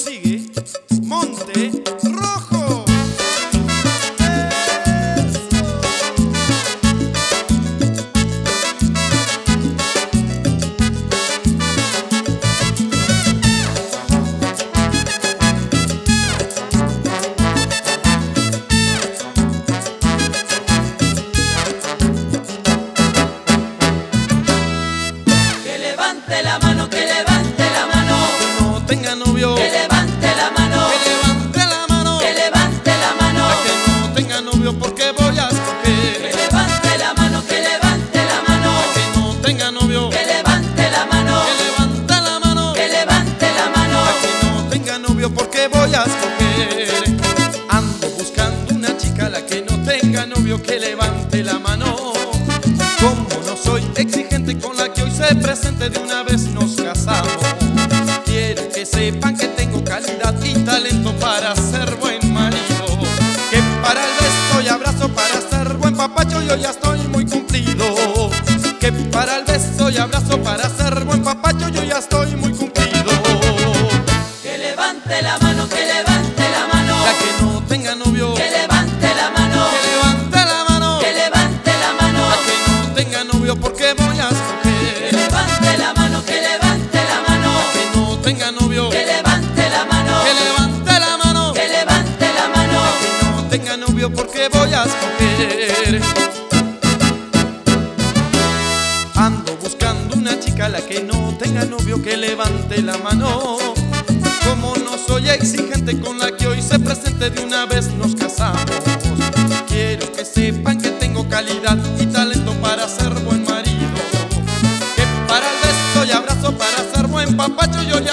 sigue Monte Rojo. Que levante la mano. Como no soy exigente con la que hoy se presente de una vez nos casamos. Quiero que sepan que tengo calidad y talento para ser buen marido. Que para el beso y abrazo, para ser buen papacho yo ya estoy muy cumplido. Que para el beso y abrazo, para ser Ando buscando una chica la que no tenga novio que levante la mano. Como no soy exigente con la que hoy se presente de una vez nos casamos. Quiero que sepan que tengo calidad y talento para ser buen marido. Que para el beso y abrazo, para ser buen papacho yo ya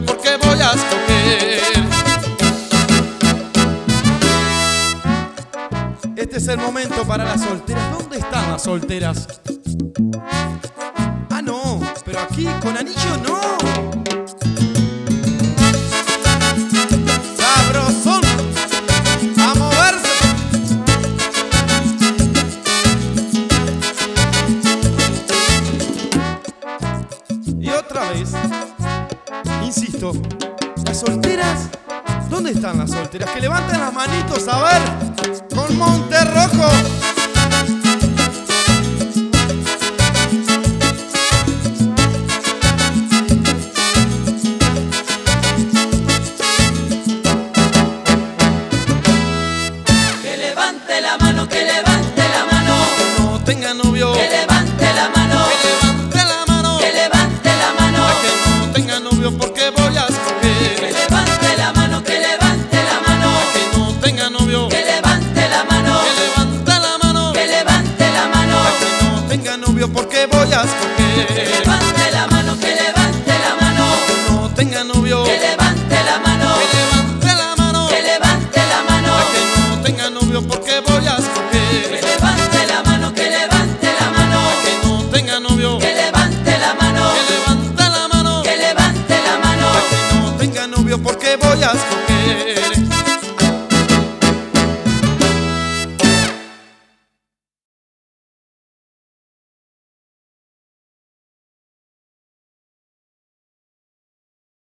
porque voy a escoger. Este es el momento para las solteras. ¿Dónde están las solteras? Ah, no, pero aquí con anillo no. Las solteras, ¿dónde están las solteras? Que levanten las manitos, a ver, con Monterrojo. A Que levante la mano, que levante la mano. No tenga novio, Que levante la mano. que levante la mano. Que levante la mano. A que no tenga novio porque voy a Que escoger. levante la mano, que levante la mano. Que no tenga novio, Que levante la mano. que levante la mano. Que levante la mano. A que no tenga novio porque voy a escoger.